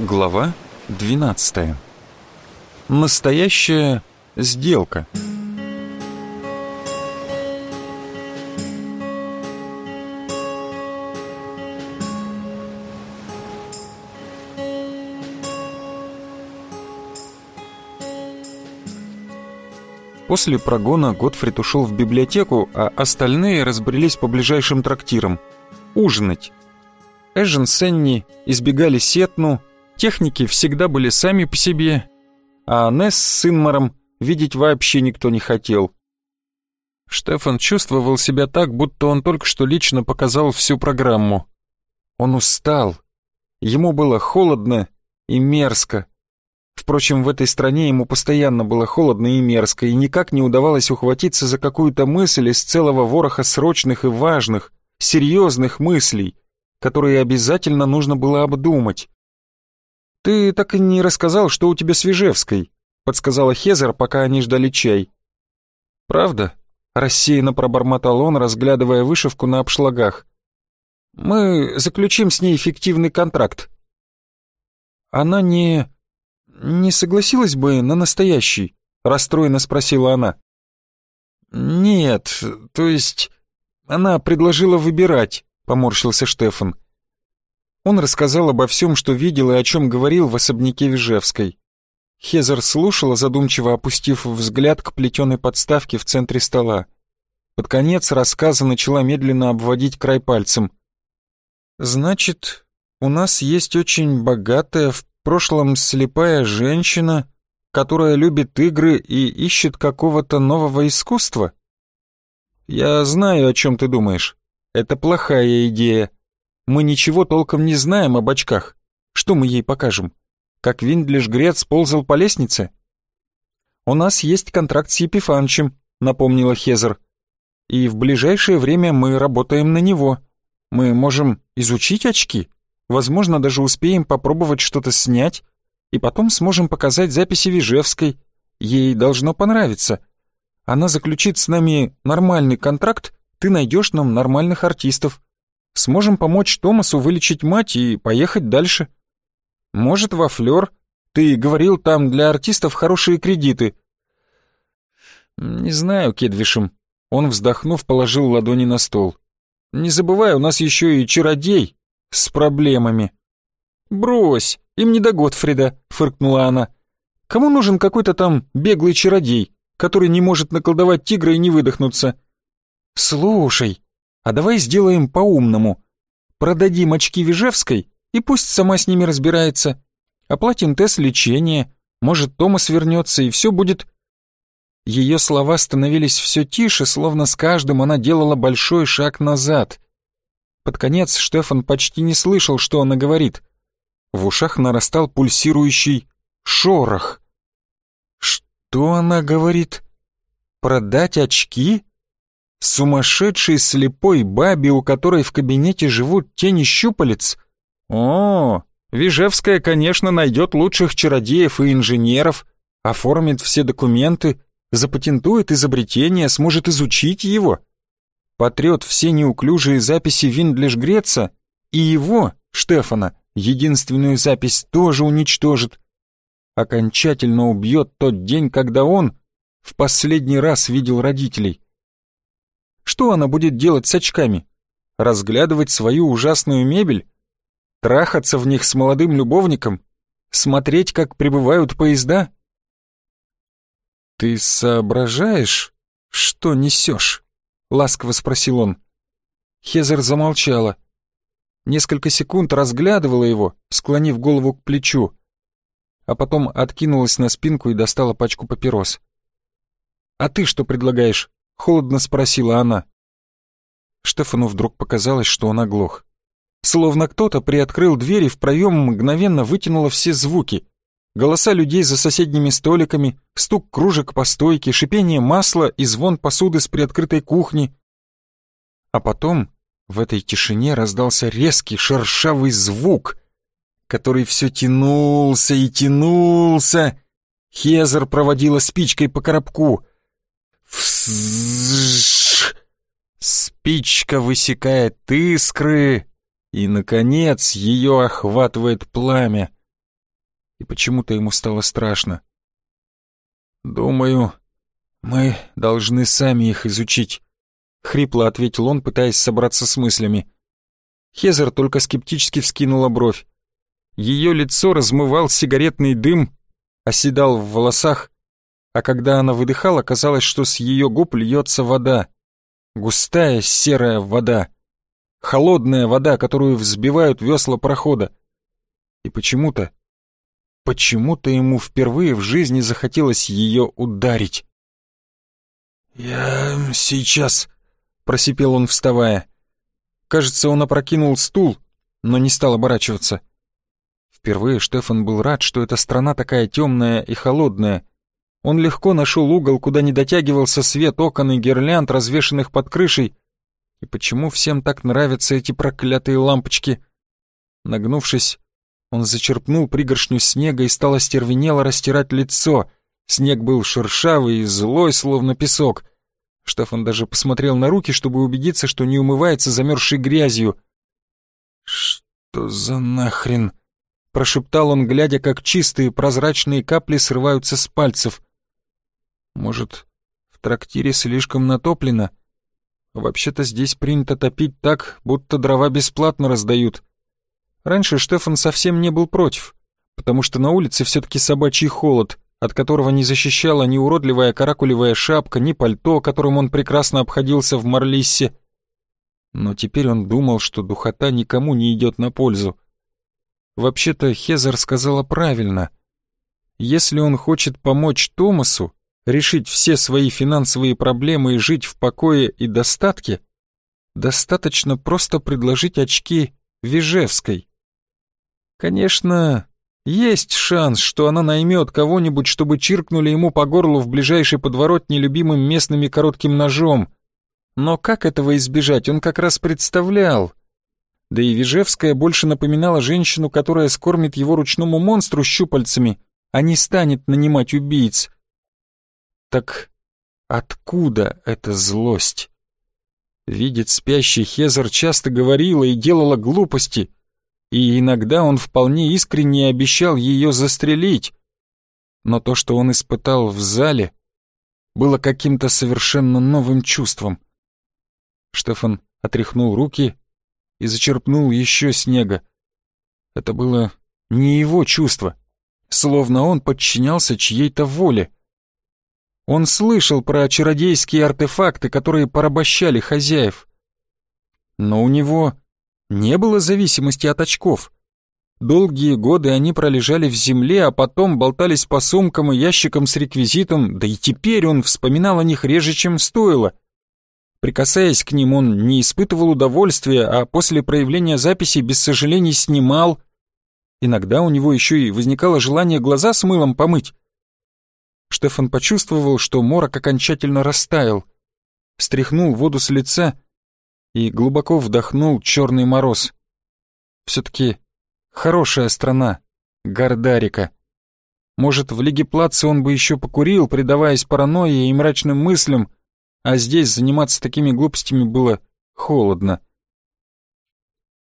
Глава 12. Настоящая сделка. После прогона Готфрид ушел в библиотеку, а остальные разбрелись по ближайшим трактирам. Ужинать. Эжен с Энни избегали Сетну, техники всегда были сами по себе, а Несс с Инмаром видеть вообще никто не хотел. Штефан чувствовал себя так, будто он только что лично показал всю программу. Он устал. Ему было холодно и мерзко. Впрочем, в этой стране ему постоянно было холодно и мерзко, и никак не удавалось ухватиться за какую-то мысль из целого вороха срочных и важных, серьезных мыслей, которые обязательно нужно было обдумать. «Ты так и не рассказал, что у тебя с Вижевской», — подсказала Хезер, пока они ждали чай. «Правда?» — рассеянно пробормотал он, разглядывая вышивку на обшлагах. «Мы заключим с ней эффективный контракт». «Она не...» «Не согласилась бы на настоящий?» — расстроенно спросила она. «Нет, то есть...» Она предложила выбирать, поморщился Штефан. Он рассказал обо всем, что видел и о чем говорил в особняке Вижевской. Хезер слушала, задумчиво опустив взгляд к плетеной подставке в центре стола. Под конец рассказа начала медленно обводить край пальцем. «Значит, у нас есть очень богатая в прошлом слепая женщина, которая любит игры и ищет какого-то нового искусства? Я знаю, о чем ты думаешь. Это плохая идея. Мы ничего толком не знаем об очках. Что мы ей покажем? Как Виндлиш Грец ползал по лестнице? У нас есть контракт с Епифанчем, напомнила Хезер. И в ближайшее время мы работаем на него. Мы можем изучить очки. Возможно, даже успеем попробовать что-то снять, и потом сможем показать записи Вижевской. Ей должно понравиться. Она заключит с нами нормальный контракт, ты найдешь нам нормальных артистов. Сможем помочь Томасу вылечить мать и поехать дальше. Может, во Флёр? Ты говорил, там для артистов хорошие кредиты. Не знаю, Кедвишем. Он, вздохнув, положил ладони на стол. Не забывай, у нас еще и чародей, с проблемами. «Брось, им не до Готфрида», — фыркнула она. «Кому нужен какой-то там беглый чародей, который не может наколдовать тигра и не выдохнуться?» «Слушай, а давай сделаем по-умному. Продадим очки Вижевской, и пусть сама с ними разбирается. Оплатим тест лечения, может, Томас вернется, и все будет...» Ее слова становились все тише, словно с каждым она делала большой шаг назад — под конец Штефан почти не слышал, что она говорит. В ушах нарастал пульсирующий шорох. Что она говорит? Продать очки? Сумасшедшей слепой бабе, у которой в кабинете живут тени щупалец? О, Вижевская, конечно, найдет лучших чародеев и инженеров, оформит все документы, запатентует изобретение, сможет изучить его потрет все неуклюжие записи Виндлиш Греца и его, Штефана, единственную запись тоже уничтожит. Окончательно убьет тот день, когда он в последний раз видел родителей. Что она будет делать с очками? Разглядывать свою ужасную мебель? Трахаться в них с молодым любовником? Смотреть, как прибывают поезда? Ты соображаешь, что несешь? — ласково спросил он. Хезер замолчала. Несколько секунд разглядывала его, склонив голову к плечу, а потом откинулась на спинку и достала пачку папирос. «А ты что предлагаешь?» — холодно спросила она. Штефану вдруг показалось, что он оглох. Словно кто-то приоткрыл дверь и в проем мгновенно вытянуло все звуки. Голоса людей за соседними столиками, стук кружек по стойке, шипение масла и звон посуды с приоткрытой кухни. А потом в этой тишине раздался резкий шершавый звук, который все тянулся и тянулся. Хезер проводила спичкой по коробку. Фзжж! Спичка высекает искры, и, наконец, ее охватывает пламя. и почему-то ему стало страшно. «Думаю, мы должны сами их изучить», — хрипло ответил он, пытаясь собраться с мыслями. Хезер только скептически вскинула бровь. Ее лицо размывал сигаретный дым, оседал в волосах, а когда она выдыхала, казалось, что с ее губ льется вода. Густая серая вода. Холодная вода, которую взбивают весла прохода. И почему-то, почему-то ему впервые в жизни захотелось ее ударить. «Я сейчас», — просипел он, вставая. Кажется, он опрокинул стул, но не стал оборачиваться. Впервые Штефан был рад, что эта страна такая темная и холодная. Он легко нашел угол, куда не дотягивался свет окон и гирлянд, развешанных под крышей. И почему всем так нравятся эти проклятые лампочки? Нагнувшись, он зачерпнул пригоршню снега и стал остервенело растирать лицо. Снег был шершавый и злой, словно песок. Штефан даже посмотрел на руки, чтобы убедиться, что не умывается замерзшей грязью. «Что за нахрен?» — прошептал он, глядя, как чистые прозрачные капли срываются с пальцев. «Может, в трактире слишком натоплено? Вообще-то здесь принято топить так, будто дрова бесплатно раздают». Раньше Штефан совсем не был против, потому что на улице все-таки собачий холод, от которого не защищала ни уродливая каракулевая шапка, ни пальто, которым он прекрасно обходился в Марлиссе. Но теперь он думал, что духота никому не идет на пользу. Вообще-то Хезер сказала правильно. Если он хочет помочь Томасу решить все свои финансовые проблемы и жить в покое и достатке, достаточно просто предложить очки Вижевской. Конечно, есть шанс, что она наймет кого-нибудь, чтобы чиркнули ему по горлу в ближайшей подворотне любимым местными коротким ножом. Но как этого избежать, он как раз представлял. Да и Вижевская больше напоминала женщину, которая скормит его ручному монстру щупальцами, а не станет нанимать убийц. Так откуда эта злость? Видит спящий Хезер часто говорила и делала глупости — и иногда он вполне искренне обещал ее застрелить. Но то, что он испытал в зале, было каким-то совершенно новым чувством. Штефан отряхнул руки и зачерпнул еще снега. Это было не его чувство, словно он подчинялся чьей-то воле. Он слышал про чародейские артефакты, которые порабощали хозяев. Но у него не было зависимости от очков. Долгие годы они пролежали в земле, а потом болтались по сумкам и ящикам с реквизитом, да и теперь он вспоминал о них реже, чем стоило. Прикасаясь к ним, он не испытывал удовольствия, а после проявления записи без сожалений снимал. Иногда у него еще и возникало желание глаза с мылом помыть. Штефан почувствовал, что морок окончательно растаял. Стряхнул воду с лица и глубоко вдохнул черный мороз. Все-таки хорошая страна, Гордарика. Может, в Лиге Плаца он бы еще покурил, предаваясь паранойе и мрачным мыслям, а здесь заниматься такими глупостями было холодно.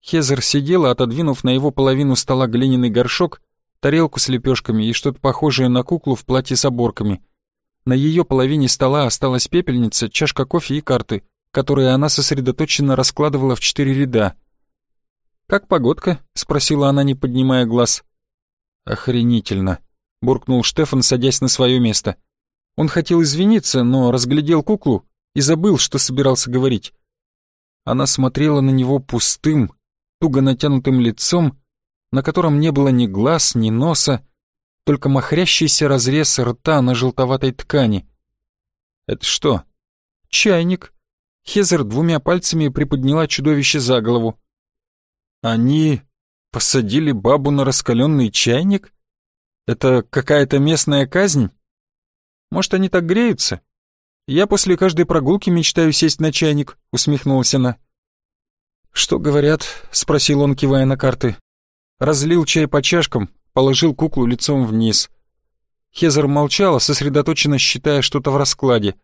Хезер сидела, отодвинув на его половину стола глиняный горшок, тарелку с лепешками и что-то похожее на куклу в платье с оборками. На ее половине стола осталась пепельница, чашка кофе и карты которые она сосредоточенно раскладывала в четыре ряда. «Как погодка?» — спросила она, не поднимая глаз. «Охренительно», — буркнул Штефан, садясь на свое место. Он хотел извиниться, но разглядел куклу и забыл, что собирался говорить. Она смотрела на него пустым, туго натянутым лицом, на котором не было ни глаз, ни носа, только махрящийся разрез рта на желтоватой ткани. «Это что?» «Чайник», Хезер двумя пальцами приподняла чудовище за голову. «Они посадили бабу на раскаленный чайник? Это какая-то местная казнь? Может, они так греются? Я после каждой прогулки мечтаю сесть на чайник», — усмехнулась она. «Что говорят?» — спросил он, кивая на карты. Разлил чай по чашкам, положил куклу лицом вниз. Хезер молчала, сосредоточенно считая что-то в раскладе.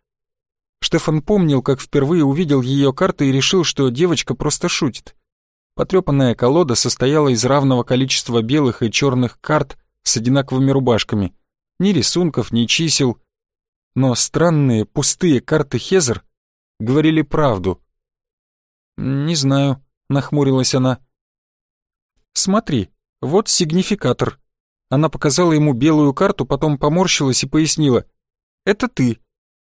Штефан помнил, как впервые увидел ее карты и решил, что девочка просто шутит. Потрепанная колода состояла из равного количества белых и черных карт с одинаковыми рубашками. Ни рисунков, ни чисел. Но странные пустые карты Хезер говорили правду. «Не знаю», — нахмурилась она. «Смотри, вот сигнификатор». Она показала ему белую карту, потом поморщилась и пояснила. «Это ты.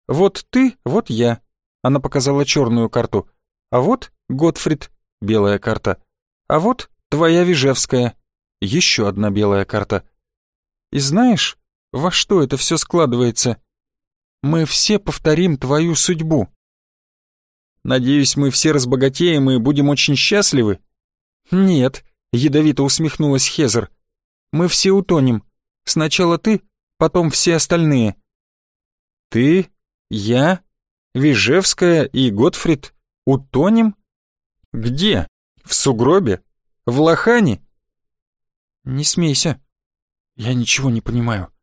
Вот ты, вот я». Она показала черную карту. «А вот Готфрид, белая карта. А вот твоя Вижевская, еще одна белая карта. И знаешь, во что это все складывается? Мы все повторим твою судьбу. Надеюсь, мы все разбогатеем и будем очень счастливы? Нет, ядовито усмехнулась Хезер. Мы все утонем. Сначала ты, потом все остальные. Ты, я, Вижевская и Готфрид утонем? Где? В сугробе? В лохане? Не смейся. Я ничего не понимаю.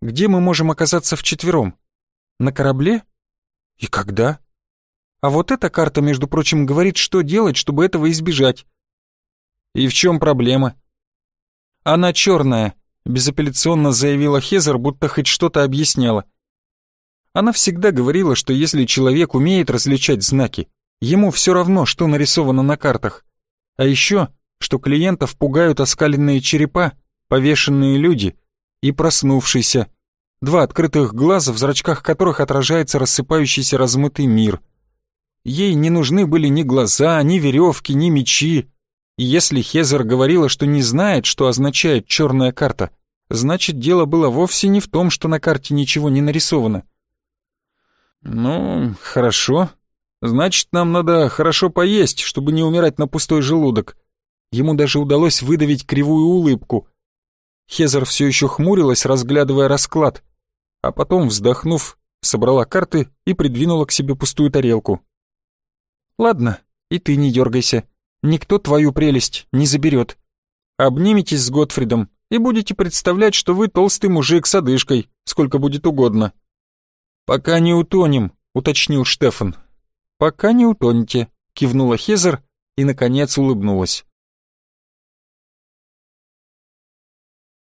Где мы можем оказаться вчетвером? На корабле? И когда? А вот эта карта, между прочим, говорит, что делать, чтобы этого избежать. И в чем проблема? Она черная, безапелляционно заявила Хезер, будто хоть что-то объясняла. Она всегда говорила, что если человек умеет различать знаки, ему все равно, что нарисовано на картах. А еще, что клиентов пугают оскаленные черепа, повешенные люди и проснувшийся. Два открытых глаза, в зрачках которых отражается рассыпающийся размытый мир — Ей не нужны были ни глаза, ни веревки, ни мечи. Если Хезер говорила, что не знает, что означает черная карта, значит, дело было вовсе не в том, что на карте ничего не нарисовано. «Ну, хорошо. Значит, нам надо хорошо поесть, чтобы не умирать на пустой желудок». Ему даже удалось выдавить кривую улыбку. Хезер все еще хмурилась, разглядывая расклад, а потом, вздохнув, собрала карты и придвинула к себе пустую тарелку. Ладно, и ты не дергайся. Никто твою прелесть не заберет. Обниметесь с Готфридом и будете представлять, что вы толстый мужик с одышкой, сколько будет угодно. Пока не утонем, уточнил Штефан. Пока не утонете, кивнула Хезер и, наконец, улыбнулась.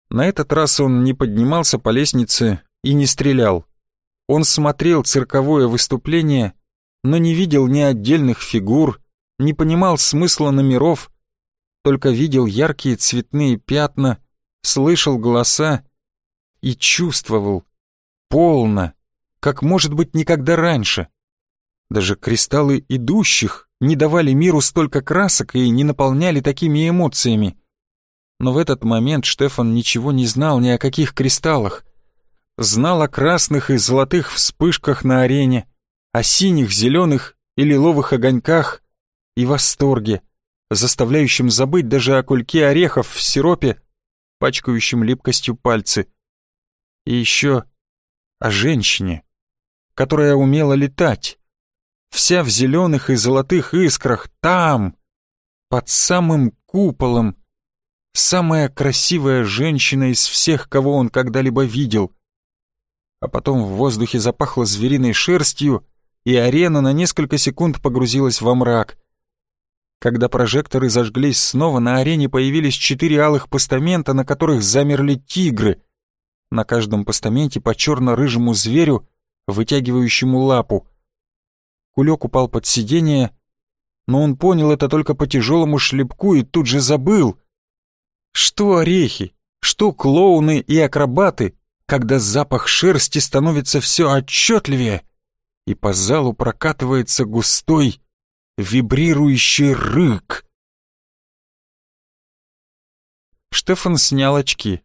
На этот раз он не поднимался по лестнице и не стрелял. Он смотрел цирковое выступление но не видел ни отдельных фигур, не понимал смысла номеров, только видел яркие цветные пятна, слышал голоса и чувствовал полно, как может быть никогда раньше. Даже кристаллы идущих не давали миру столько красок и не наполняли такими эмоциями. Но в этот момент Штефан ничего не знал ни о каких кристаллах. Знал о красных и золотых вспышках на арене, о синих, зеленых и лиловых огоньках и восторге, заставляющем забыть даже о кульке орехов в сиропе, пачкающем липкостью пальцы. И еще о женщине, которая умела летать, вся в зеленых и золотых искрах, там, под самым куполом, самая красивая женщина из всех, кого он когда-либо видел. А потом в воздухе запахло звериной шерстью, и арена на несколько секунд погрузилась во мрак. Когда прожекторы зажглись снова, на арене появились четыре алых постамента, на которых замерли тигры. На каждом постаменте по черно-рыжему зверю, вытягивающему лапу. Кулек упал под сиденье, но он понял это только по тяжелому шлепку и тут же забыл. Что орехи, что клоуны и акробаты, когда запах шерсти становится все отчетливее — и по залу прокатывается густой, вибрирующий рык. Штефан снял очки.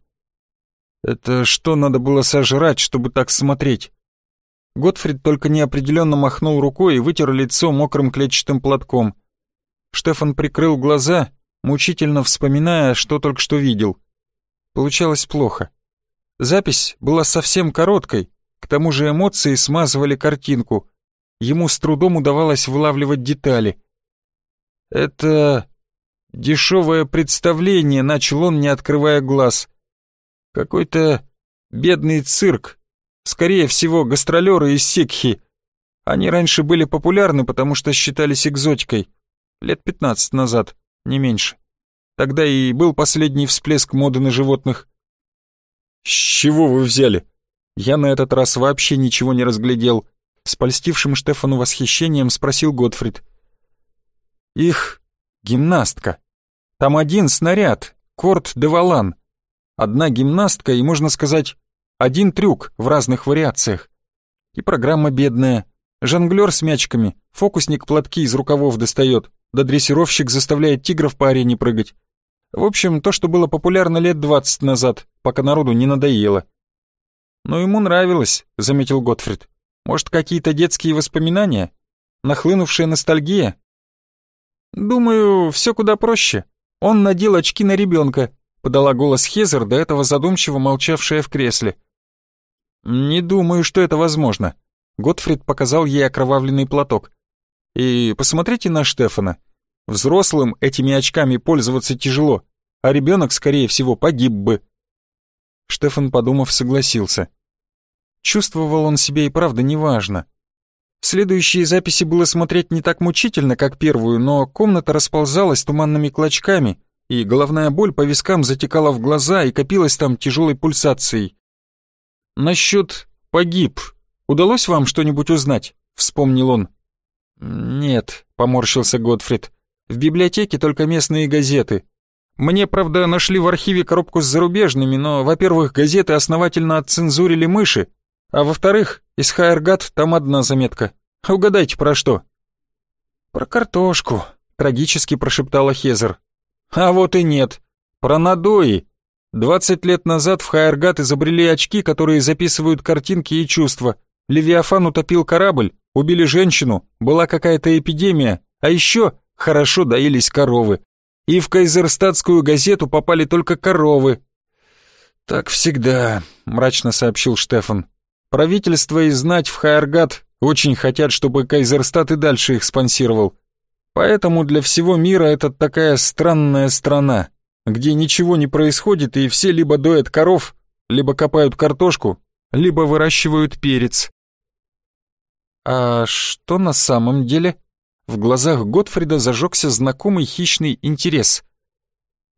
Это что надо было сожрать, чтобы так смотреть? Готфрид только неопределенно махнул рукой и вытер лицо мокрым клетчатым платком. Штефан прикрыл глаза, мучительно вспоминая, что только что видел. Получалось плохо. Запись была совсем короткой, к тому же эмоции смазывали картинку. Ему с трудом удавалось вылавливать детали. «Это дешевое представление», — начал он, не открывая глаз. «Какой-то бедный цирк. Скорее всего, гастролеры из Сикхи. Они раньше были популярны, потому что считались экзотикой. Лет пятнадцать назад, не меньше. Тогда и был последний всплеск моды на животных. «С чего вы взяли?» Я на этот раз вообще ничего не разглядел. С польстившим Штефану восхищением спросил Готфрид. «Их гимнастка. Там один снаряд, корт де валан. Одна гимнастка и, можно сказать, один трюк в разных вариациях. И программа бедная. Жонглер с мячиками, фокусник платки из рукавов достает, да дрессировщик заставляет тигров по арене прыгать. В общем, то, что было популярно лет двадцать назад, пока народу не надоело. «Но ему нравилось», — заметил Готфрид. «Может, какие-то детские воспоминания? Нахлынувшая ностальгия?» «Думаю, все куда проще. Он надел очки на ребенка», — подала голос Хезер, до этого задумчиво молчавшая в кресле. «Не думаю, что это возможно», — Готфрид показал ей окровавленный платок. «И посмотрите на Штефана. Взрослым этими очками пользоваться тяжело, а ребенок, скорее всего, погиб бы». Штефан, подумав, согласился. Чувствовал он себя и правда неважно. Следующие записи было смотреть не так мучительно, как первую, но комната расползалась туманными клочками, и головная боль по вискам затекала в глаза и копилась там тяжелой пульсацией. «Насчет погиб. Удалось вам что-нибудь узнать?» — вспомнил он. «Нет», — поморщился Готфрид. «В библиотеке только местные газеты. Мне, правда, нашли в архиве коробку с зарубежными, но, во-первых, газеты основательно отцензурили мыши, а во-вторых, из Хайергат там одна заметка. Угадайте, про что?» «Про картошку», — трагически прошептала Хезер. «А вот и нет. Про надои. Двадцать лет назад в Хайергат изобрели очки, которые записывают картинки и чувства. Левиафан утопил корабль, убили женщину, была какая-то эпидемия, а еще хорошо доились коровы. И в кайзерстатскую газету попали только коровы. «Так всегда», — мрачно сообщил Штефан. «Правительство и знать в Хайергат очень хотят, чтобы Кайзерстат и дальше их спонсировал. Поэтому для всего мира это такая странная страна, где ничего не происходит и все либо доят коров, либо копают картошку, либо выращивают перец. А что на самом деле? В глазах Готфрида зажегся знакомый хищный интерес.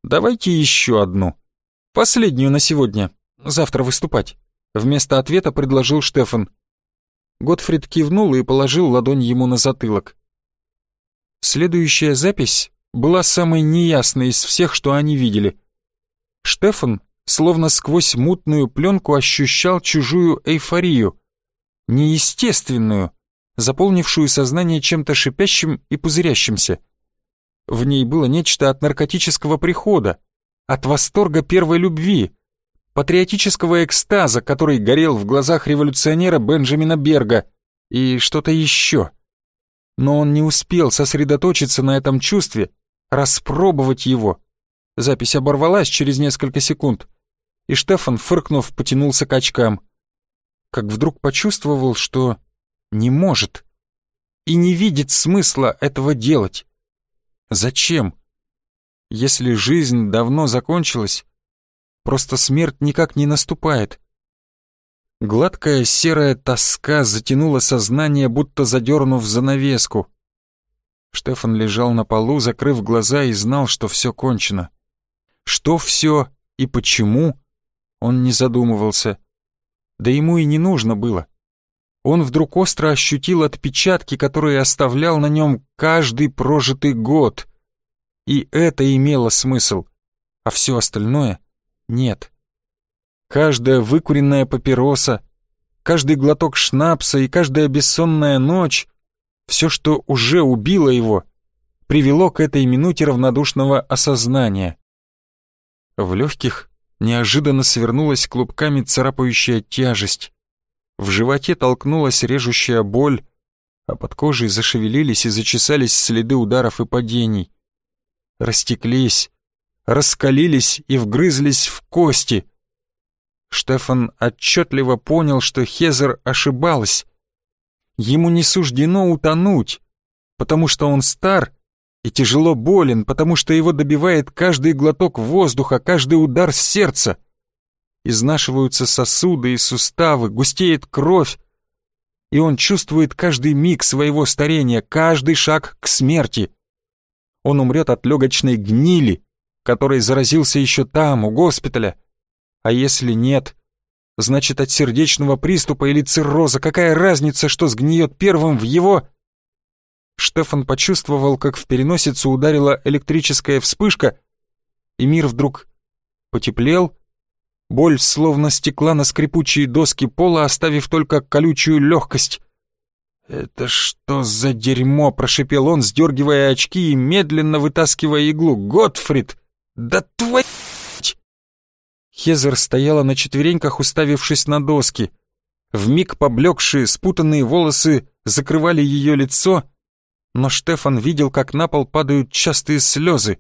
Давайте еще одну. Последнюю на сегодня. Завтра выступать. Вместо ответа предложил Штефан. Готфрид кивнул и положил ладонь ему на затылок. Следующая запись была самой неясной из всех, что они видели. Штефан словно сквозь мутную пленку ощущал чужую эйфорию, неестественную, заполнившую сознание чем-то шипящим и пузырящимся. В ней было нечто от наркотического прихода, от восторга первой любви, патриотического экстаза, который горел в глазах революционера Бенджамина Берга, и что-то еще. Но он не успел сосредоточиться на этом чувстве, распробовать его. Запись оборвалась через несколько секунд, и Штефан, фыркнув, потянулся к очкам. Как вдруг почувствовал, что не может и не видит смысла этого делать. Зачем? Если жизнь давно закончилась, просто смерть никак не наступает. Гладкая серая тоска затянула сознание, будто задернув занавеску. Штефан лежал на полу, закрыв глаза, и знал, что все кончено. Что все и почему, он не задумывался. Да ему и не нужно было. Он вдруг остро ощутил отпечатки, которые оставлял на нем каждый прожитый год. И это имело смысл, а все остальное — нет. Каждая выкуренная папироса, каждый глоток шнапса и каждая бессонная ночь — все, что уже убило его, привело к этой минуте равнодушного осознания. В легких неожиданно свернулась клубками царапающая тяжесть. В животе толкнулась режущая боль, а под кожей зашевелились и зачесались следы ударов и падений. Растеклись, раскалились и вгрызлись в кости. Штефан отчетливо понял, что Хезер ошибалась. Ему не суждено утонуть, потому что он стар и тяжело болен, потому что его добивает каждый глоток воздуха, каждый удар сердца. Изнашиваются сосуды и суставы, густеет кровь, и он чувствует каждый миг своего старения, каждый шаг к смерти. Он умрет от легочной гнили, которой заразился еще там, у госпиталя, А если нет, значит от сердечного приступа или цирроза, какая разница, что сгниет первым в его... Штефан почувствовал, как в переносицу ударила электрическая вспышка, и мир вдруг потеплел, боль словно стекла на скрипучие доски пола, оставив только колючую легкость. «Это что за дерьмо?» — прошипел он, сдергивая очки и медленно вытаскивая иглу. «Готфрид! Да твой...» Хезер стояла на четвереньках, уставившись на доски. Вмиг поблекшие, спутанные волосы закрывали ее лицо, но Штефан видел, как на пол падают частые слезы.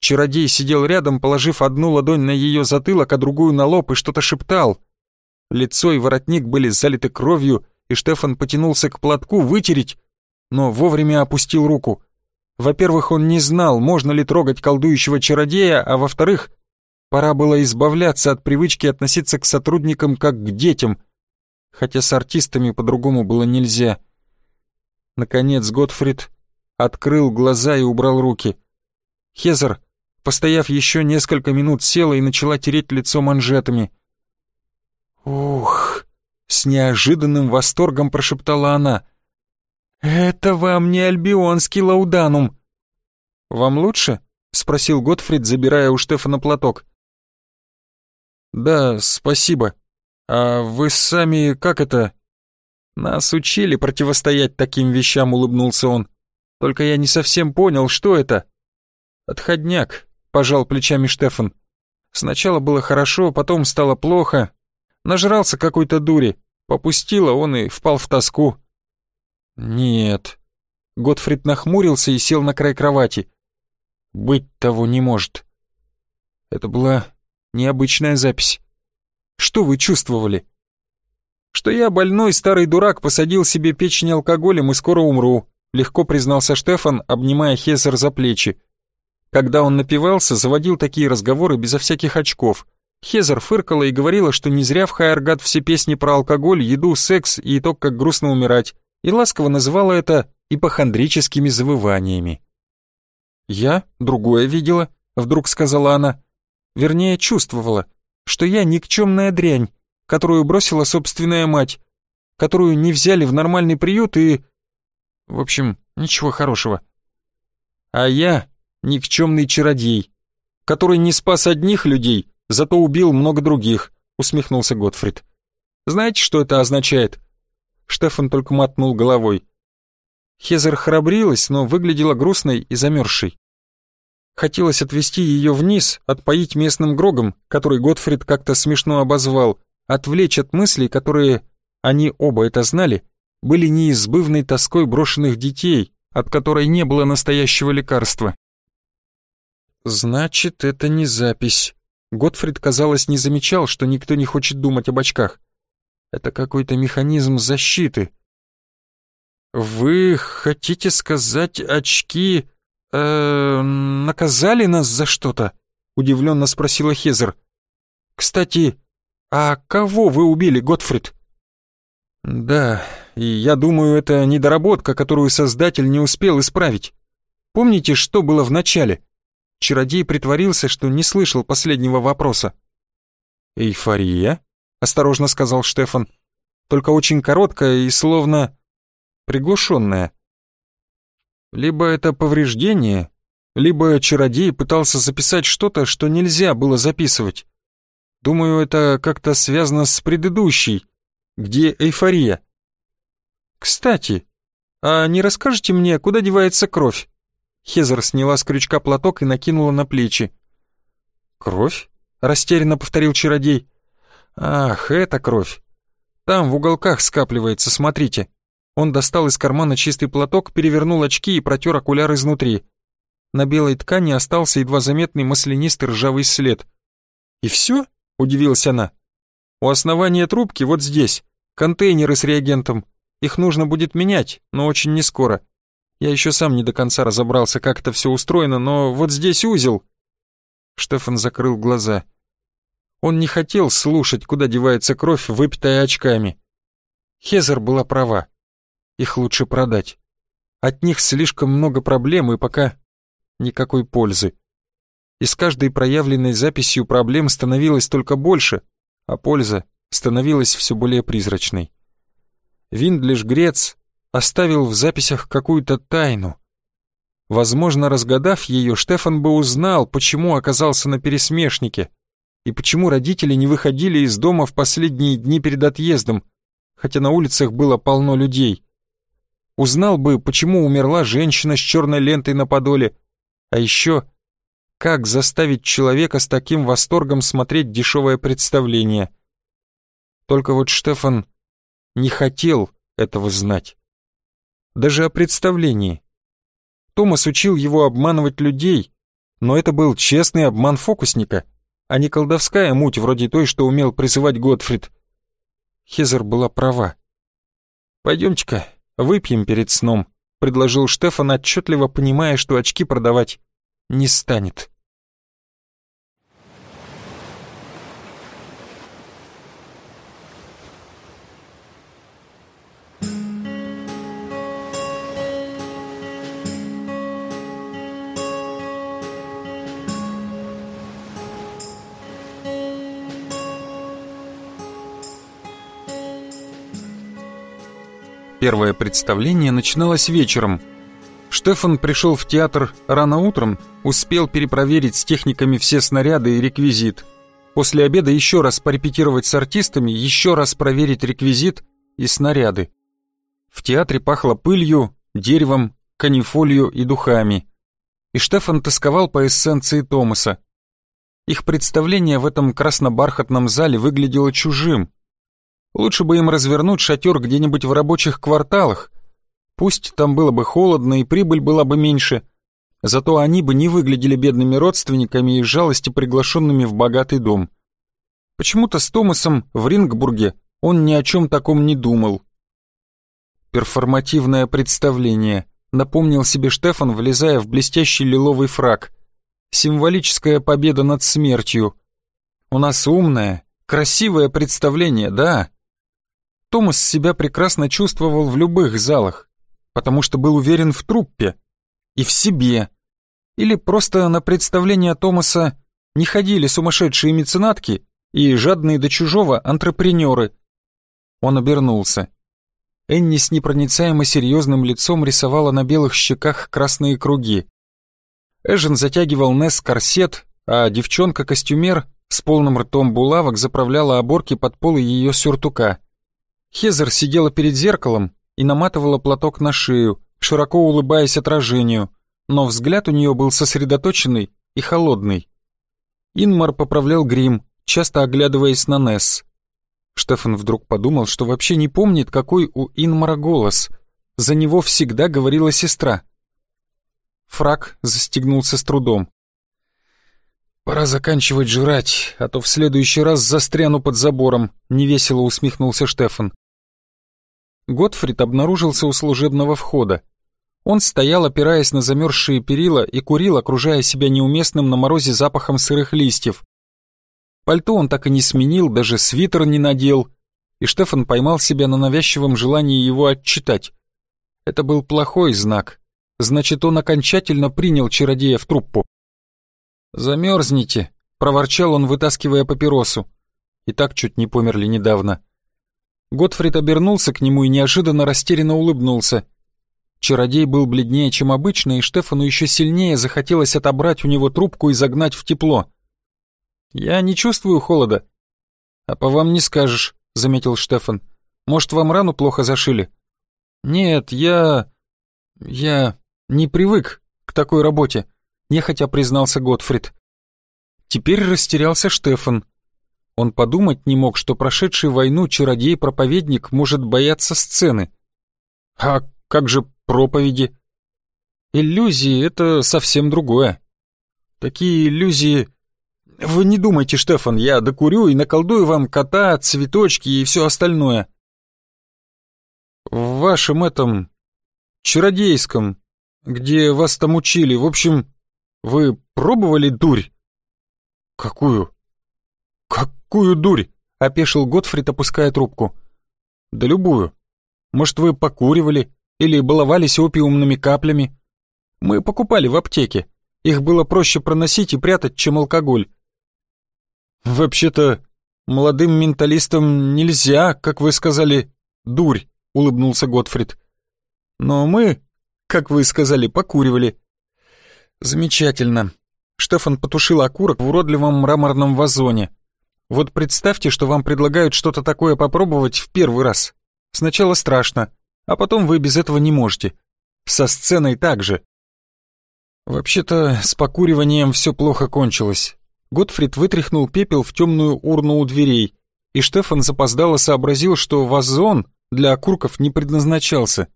Чародей сидел рядом, положив одну ладонь на ее затылок, а другую на лоб и что-то шептал. Лицо и воротник были залиты кровью, и Штефан потянулся к платку вытереть, но вовремя опустил руку. Во-первых, он не знал, можно ли трогать колдующего чародея, а во-вторых, пора было избавляться от привычки относиться к сотрудникам как к детям, хотя с артистами по-другому было нельзя. Наконец Готфрид открыл глаза и убрал руки. Хезер, постояв еще несколько минут, села и начала тереть лицо манжетами. «Ух!» — с неожиданным восторгом прошептала она. «Это вам не альбионский лауданум!» «Вам лучше?» — спросил Готфрид, забирая у Штефана платок. «Да, спасибо. А вы сами как это?» «Нас учили противостоять таким вещам», — улыбнулся он. «Только я не совсем понял, что это». «Отходняк», — пожал плечами Штефан. «Сначала было хорошо, потом стало плохо. Нажрался какой-то дури. Попустило, он и впал в тоску». «Нет». Готфрид нахмурился и сел на край кровати. «Быть того не может». Это была необычная запись. «Что вы чувствовали?» что я больной старый дурак посадил себе печень алкоголем и скоро умру, легко признался Штефан, обнимая Хезер за плечи. Когда он напивался, заводил такие разговоры безо всяких очков. Хезер фыркала и говорила, что не зря в Хайаргат все песни про алкоголь, еду, секс и то, как грустно умирать, и ласково называла это ипохондрическими завываниями. «Я другое видела», — вдруг сказала она. «Вернее, чувствовала, что я никчемная дрянь, которую бросила собственная мать, которую не взяли в нормальный приют и... В общем, ничего хорошего. А я никчемный чародей, который не спас одних людей, зато убил много других, усмехнулся Готфрид. Знаете, что это означает? Штефан только мотнул головой. Хезер храбрилась, но выглядела грустной и замерзшей. Хотелось отвезти ее вниз, отпоить местным грогом, который Готфрид как-то смешно обозвал, отвлечь от мыслей, которые, они оба это знали, были неизбывной тоской брошенных детей, от которой не было настоящего лекарства. «Значит, это не запись». Готфрид, казалось, не замечал, что никто не хочет думать об очках. Это какой-то механизм защиты. «Вы хотите сказать, очки... Э, наказали нас за что-то?» — удивленно спросила Хезер. «Кстати, «А кого вы убили, Готфрид?» «Да, и я думаю, это недоработка, которую создатель не успел исправить. Помните, что было в начале?» Чародей притворился, что не слышал последнего вопроса. «Эйфория?» — осторожно сказал Штефан. «Только очень короткая и словно приглушенная. Либо это повреждение, либо чародей пытался записать что-то, что нельзя было записывать. Думаю, это как-то связано с предыдущей, где эйфория. Кстати, а не расскажете мне, куда девается кровь? Хезер сняла с крючка платок и накинула на плечи. «Кровь?» — растерянно повторил чародей. «Ах, это кровь. Там в уголках скапливается, смотрите». Он достал из кармана чистый платок, перевернул очки и протер окуляр изнутри. На белой ткани остался едва заметный маслянистый ржавый след. «И все?» — удивилась она. «У основания трубки вот здесь, контейнеры с реагентом. Их нужно будет менять, но очень не скоро. Я еще сам не до конца разобрался, как это все устроено, но вот здесь узел». Штефан закрыл глаза. Он не хотел слушать, куда девается кровь, выпитая очками. Хезер была права. Их лучше продать. От них слишком много проблем и пока никакой пользы. и с каждой проявленной записью проблем становилось только больше, а польза становилась все более призрачной. Виндлиш Грец оставил в записях какую-то тайну. Возможно, разгадав ее, Штефан бы узнал, почему оказался на пересмешнике и почему родители не выходили из дома в последние дни перед отъездом, хотя на улицах было полно людей. Узнал бы, почему умерла женщина с черной лентой на подоле, а еще как заставить человека с таким восторгом смотреть дешевое представление. Только вот Штефан не хотел этого знать. Даже о представлении. Томас учил его обманывать людей, но это был честный обман фокусника, а не колдовская муть вроде той, что умел призывать Готфрид. Хезер была права. «Пойдемте-ка, выпьем перед сном», — предложил Штефан, отчетливо понимая, что очки продавать не станет. Первое представление начиналось вечером. Штефан пришел в театр рано утром, успел перепроверить с техниками все снаряды и реквизит. После обеда еще раз порепетировать с артистами, еще раз проверить реквизит и снаряды. В театре пахло пылью, деревом, канифолью и духами. И Штефан тосковал по эссенции Томаса. Их представление в этом красно-бархатном зале выглядело чужим, Лучше бы им развернуть шатер где-нибудь в рабочих кварталах. Пусть там было бы холодно и прибыль была бы меньше, зато они бы не выглядели бедными родственниками и жалости приглашенными в богатый дом. Почему-то с Томасом в Рингбурге он ни о чем таком не думал. Перформативное представление, напомнил себе Штефан, влезая в блестящий лиловый фраг. Символическая победа над смертью. У нас умное, красивое представление, да, Томас себя прекрасно чувствовал в любых залах, потому что был уверен в труппе и в себе. Или просто на представление Томаса не ходили сумасшедшие меценатки и жадные до чужого антрепренеры. Он обернулся. Энни с непроницаемо серьезным лицом рисовала на белых щеках красные круги. Эжен затягивал Несс корсет, а девчонка-костюмер с полным ртом булавок заправляла оборки под полы ее сюртука. Хезер сидела перед зеркалом и наматывала платок на шею, широко улыбаясь отражению, но взгляд у нее был сосредоточенный и холодный. Инмар поправлял грим, часто оглядываясь на Несс. Штефан вдруг подумал, что вообще не помнит, какой у Инмара голос. За него всегда говорила сестра. Фрак застегнулся с трудом. «Пора заканчивать жрать, а то в следующий раз застряну под забором», — невесело усмехнулся Штефан. Готфрид обнаружился у служебного входа. Он стоял, опираясь на замерзшие перила, и курил, окружая себя неуместным на морозе запахом сырых листьев. Пальто он так и не сменил, даже свитер не надел, и Штефан поймал себя на навязчивом желании его отчитать. Это был плохой знак. Значит, он окончательно принял чародея в труппу. «Замерзните», — проворчал он, вытаскивая папиросу. И так чуть не померли недавно. Готфрид обернулся к нему и неожиданно растерянно улыбнулся. Чародей был бледнее, чем обычно, и Штефану еще сильнее захотелось отобрать у него трубку и загнать в тепло. «Я не чувствую холода». «А по вам не скажешь», — заметил Штефан. «Может, вам рану плохо зашили?» «Нет, я... я не привык к такой работе», — нехотя признался Готфрид. Теперь растерялся Штефан. Он подумать не мог, что прошедший войну чародей-проповедник может бояться сцены. А как же проповеди? Иллюзии — это совсем другое. Такие иллюзии... Вы не думайте, Штефан, я докурю и наколдую вам кота, цветочки и все остальное. В вашем этом... чародейском, где вас там учили, в общем, вы пробовали дурь? Какую? «Какую дурь?» — опешил Готфрид, опуская трубку. «Да любую. Может, вы покуривали или баловались опиумными каплями? Мы покупали в аптеке. Их было проще проносить и прятать, чем алкоголь. «Вообще-то, молодым менталистам нельзя, как вы сказали, дурь», — улыбнулся Готфрид. «Но мы, как вы сказали, покуривали». «Замечательно». Штефан потушил окурок в уродливом мраморном вазоне. «Вот представьте, что вам предлагают что-то такое попробовать в первый раз. Сначала страшно, а потом вы без этого не можете. Со сценой также. Вообще-то с покуриванием все плохо кончилось. Готфрид вытряхнул пепел в темную урну у дверей, и Штефан запоздало сообразил, что вазон для окурков не предназначался.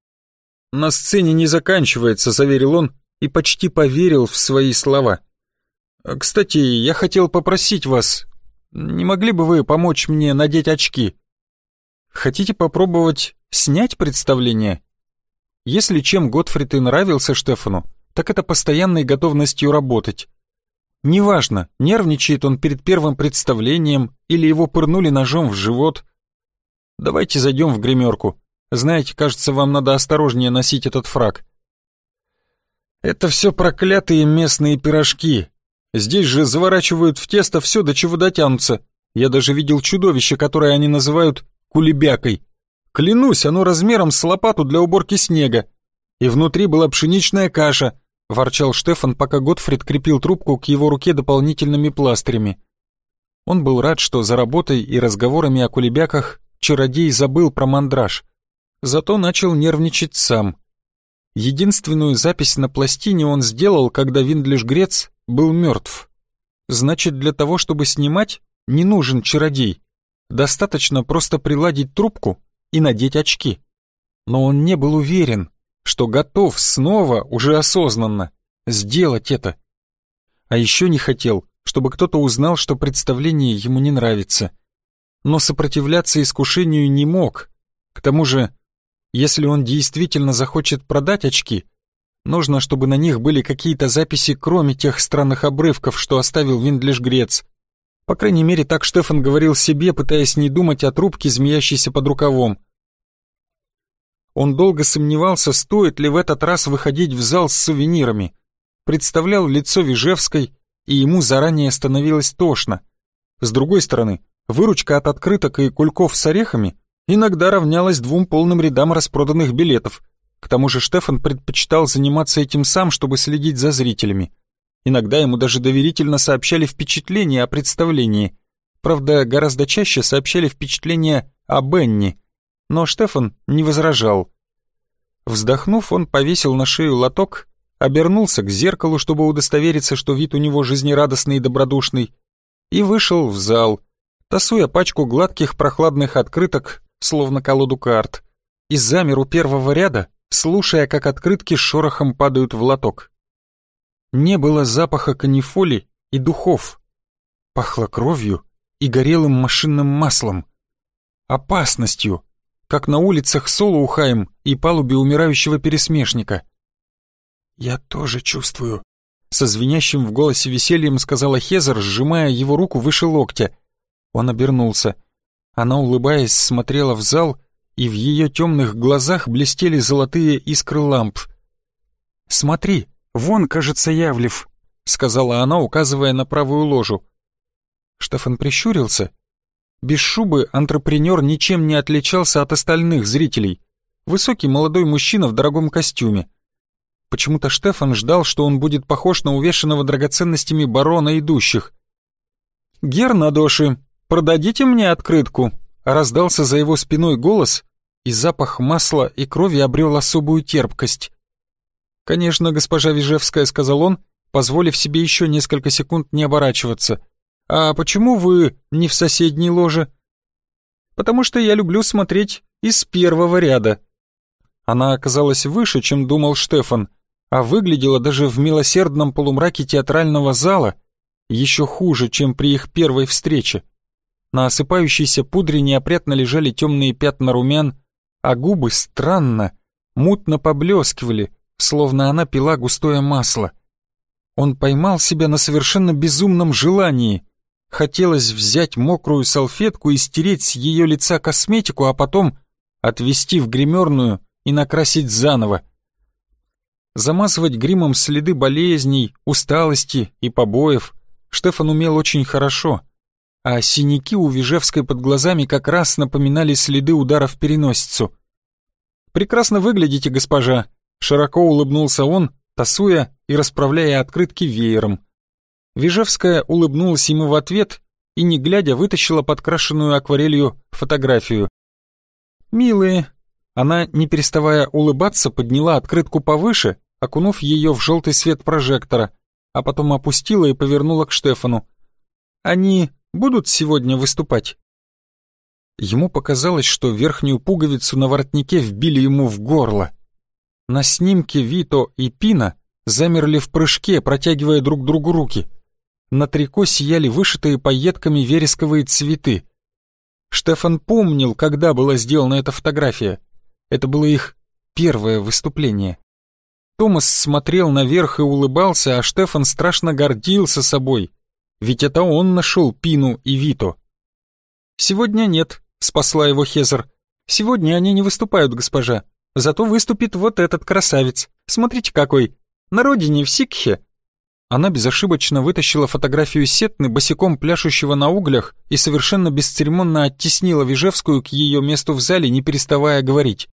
«На сцене не заканчивается», — заверил он и почти поверил в свои слова. «Кстати, я хотел попросить вас, не могли бы вы помочь мне надеть очки? Хотите попробовать снять представление?» Если чем Готфрид и нравился Штефану, так это постоянной готовностью работать. Неважно, нервничает он перед первым представлением или его пырнули ножом в живот. Давайте зайдем в гримерку. Знаете, кажется, вам надо осторожнее носить этот фраг. Это все проклятые местные пирожки. Здесь же заворачивают в тесто все, до чего дотянутся. Я даже видел чудовище, которое они называют кулебякой. Клянусь, оно размером с лопату для уборки снега. И внутри была пшеничная каша, ворчал Штефан, пока Готфрид крепил трубку к его руке дополнительными пластырями. Он был рад, что за работой и разговорами о кулебяках чародей забыл про мандраж. Зато начал нервничать сам. Единственную запись на пластине он сделал, когда Виндлиш-Грец был мертв. Значит, для того, чтобы снимать, не нужен чародей. Достаточно просто приладить трубку и надеть очки. Но он не был уверен, что готов снова, уже осознанно, сделать это. А еще не хотел, чтобы кто-то узнал, что представление ему не нравится. Но сопротивляться искушению не мог. К тому же, если он действительно захочет продать очки, нужно, чтобы на них были какие-то записи, кроме тех странных обрывков, что оставил Виндлиш Грец. По крайней мере, так Штефан говорил себе, пытаясь не думать о трубке, змеящейся под рукавом. Он долго сомневался, стоит ли в этот раз выходить в зал с сувенирами. Представлял лицо Вижевской, и ему заранее становилось тошно. С другой стороны, выручка от открыток и кульков с орехами иногда равнялась двум полным рядам распроданных билетов. К тому же Штефан предпочитал заниматься этим сам, чтобы следить за зрителями. Иногда ему даже доверительно сообщали впечатления о представлении. Правда, гораздо чаще сообщали впечатления о Бенни – но Штефан не возражал. Вздохнув, он повесил на шею лоток, обернулся к зеркалу, чтобы удостовериться, что вид у него жизнерадостный и добродушный, и вышел в зал, тасуя пачку гладких прохладных открыток, словно колоду карт, и замер у первого ряда, слушая, как открытки с шорохом падают в лоток. Не было запаха канифоли и духов. Пахло кровью и горелым машинным маслом. Опасностью, как на улицах Солоухайм и палубе умирающего пересмешника. «Я тоже чувствую», — со звенящим в голосе весельем сказала Хезер, сжимая его руку выше локтя. Он обернулся. Она, улыбаясь, смотрела в зал, и в ее темных глазах блестели золотые искры ламп. «Смотри, вон, кажется, Явлев», — сказала она, указывая на правую ложу. Штефан прищурился без шубы антрепренер ничем не отличался от остальных зрителей. Высокий молодой мужчина в дорогом костюме. Почему-то Штефан ждал, что он будет похож на увешанного драгоценностями барона идущих. «Гернадоши, продадите мне открытку!» Раздался за его спиной голос, и запах масла и крови обрел особую терпкость. «Конечно, госпожа Вижевская», — сказал он, позволив себе еще несколько секунд не оборачиваться — «А почему вы не в соседней ложе?» «Потому что я люблю смотреть из первого ряда». Она оказалась выше, чем думал Штефан, а выглядела даже в милосердном полумраке театрального зала еще хуже, чем при их первой встрече. На осыпающейся пудре неопрятно лежали темные пятна румян, а губы странно, мутно поблескивали, словно она пила густое масло. Он поймал себя на совершенно безумном желании Хотелось взять мокрую салфетку и стереть с ее лица косметику, а потом отвезти в гримерную и накрасить заново. Замазывать гримом следы болезней, усталости и побоев Штефан умел очень хорошо, а синяки у Вижевской под глазами как раз напоминали следы удара в переносицу. «Прекрасно выглядите, госпожа», — широко улыбнулся он, тасуя и расправляя открытки веером. Вижевская улыбнулась ему в ответ и, не глядя, вытащила подкрашенную акварелью фотографию. «Милые». Она, не переставая улыбаться, подняла открытку повыше, окунув ее в желтый свет прожектора, а потом опустила и повернула к Штефану. «Они будут сегодня выступать?» Ему показалось, что верхнюю пуговицу на воротнике вбили ему в горло. На снимке Вито и Пина замерли в прыжке, протягивая друг другу руки. На трико сияли вышитые пайетками вересковые цветы. Штефан помнил, когда была сделана эта фотография. Это было их первое выступление. Томас смотрел наверх и улыбался, а Штефан страшно гордился собой. Ведь это он нашел Пину и Вито. «Сегодня нет», — спасла его Хезер. «Сегодня они не выступают, госпожа. Зато выступит вот этот красавец. Смотрите какой. На родине, в Сикхе». Она безошибочно вытащила фотографию Сетны, босиком пляшущего на углях, и совершенно бесцеремонно оттеснила Вижевскую к ее месту в зале, не переставая говорить.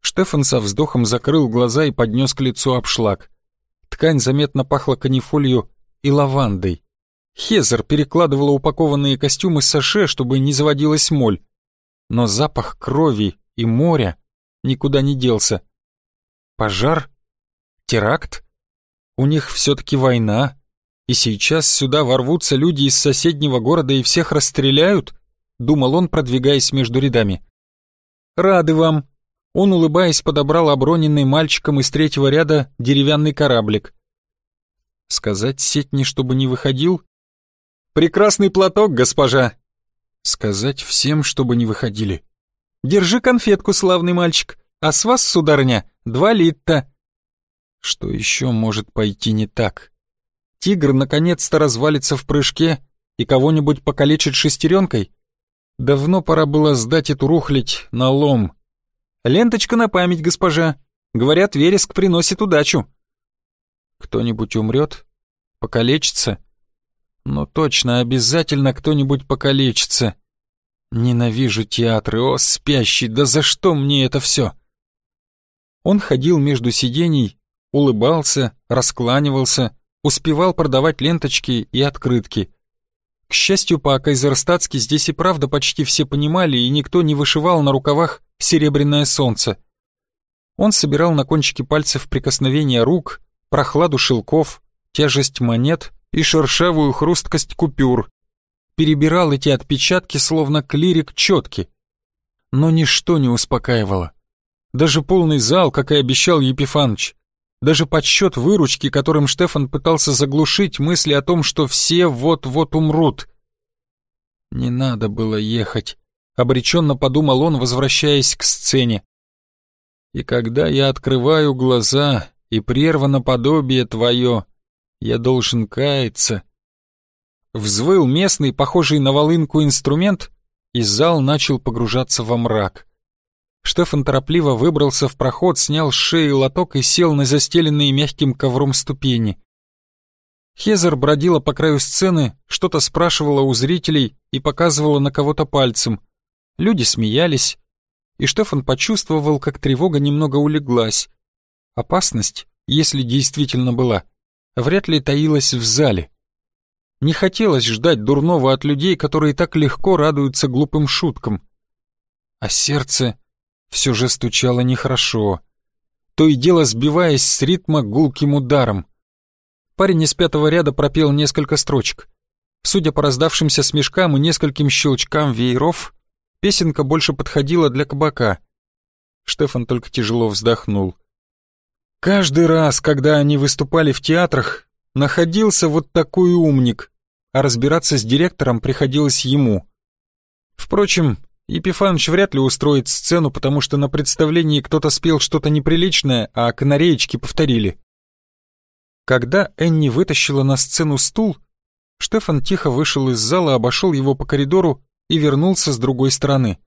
Штефан со вздохом закрыл глаза и поднес к лицу обшлаг. Ткань заметно пахла канифолью и лавандой. Хезер перекладывала упакованные костюмы саше, чтобы не заводилась моль. Но запах крови и моря никуда не делся. Пожар? Теракт? У них все-таки война, и сейчас сюда ворвутся люди из соседнего города и всех расстреляют? Думал он, продвигаясь между рядами. «Рады вам», он, улыбаясь, подобрал оброненный мальчиком из третьего ряда деревянный кораблик. Сказать Сетни, чтобы не выходил? «Прекрасный платок, госпожа!» Сказать всем, чтобы не выходили. «Держи конфетку, славный мальчик, а с вас, сударыня, два литта!» Что еще может пойти не так? Тигр наконец-то развалится в прыжке и кого-нибудь покалечит шестеренкой? Давно пора было сдать эту рухлядь на лом. Ленточка на память, госпожа. Говорят, вереск приносит удачу. Кто-нибудь умрет? Покалечится? Ну точно, обязательно кто-нибудь покалечится. Ненавижу театры, о, спящий, да за что мне это все? Он ходил между сидений, улыбался, раскланивался, успевал продавать ленточки и открытки. К счастью, по-кайзерстатски здесь и правда почти все понимали, и никто не вышивал на рукавах серебряное солнце. Он собирал на кончике пальцев прикосновения рук, прохладу шелков, тяжесть монет и шершавую хрусткость купюр. Перебирал эти отпечатки, словно клирик четки. Но ничто не успокаивало. Даже полный зал, как и обещал Епифаныч. Даже подсчет выручки, которым Штефан пытался заглушить мысли о том, что все вот-вот умрут. Не надо было ехать. Обреченно подумал он, возвращаясь к сцене. И когда я открываю глаза, и прервано подобие твое, я должен каяться. Взвыл местный, похожий на волынку инструмент, и зал начал погружаться во мрак. Штефан торопливо выбрался в проход, снял с шеи лоток и сел на застеленные мягким ковром ступени. Хезер бродила по краю сцены, что-то спрашивала у зрителей и показывала на кого-то пальцем — Люди смеялись, и Штефан почувствовал, как тревога немного улеглась. Опасность, если действительно была, вряд ли таилась в зале. Не хотелось ждать дурного от людей, которые так легко радуются глупым шуткам. А сердце все же стучало нехорошо, то и дело сбиваясь с ритма гулким ударом. Парень из пятого ряда пропел несколько строчек. Судя по раздавшимся смешкам и нескольким щелчкам вееров, Песенка больше подходила для кабака. Штефан только тяжело вздохнул. Каждый раз, когда они выступали в театрах, находился вот такой умник, а разбираться с директором приходилось ему. Впрочем, Епифанович вряд ли устроит сцену, потому что на представлении кто-то спел что-то неприличное, а канареечки повторили. Когда Энни вытащила на сцену стул, Штефан тихо вышел из зала, обошел его по коридору и вернулся с другой стороны.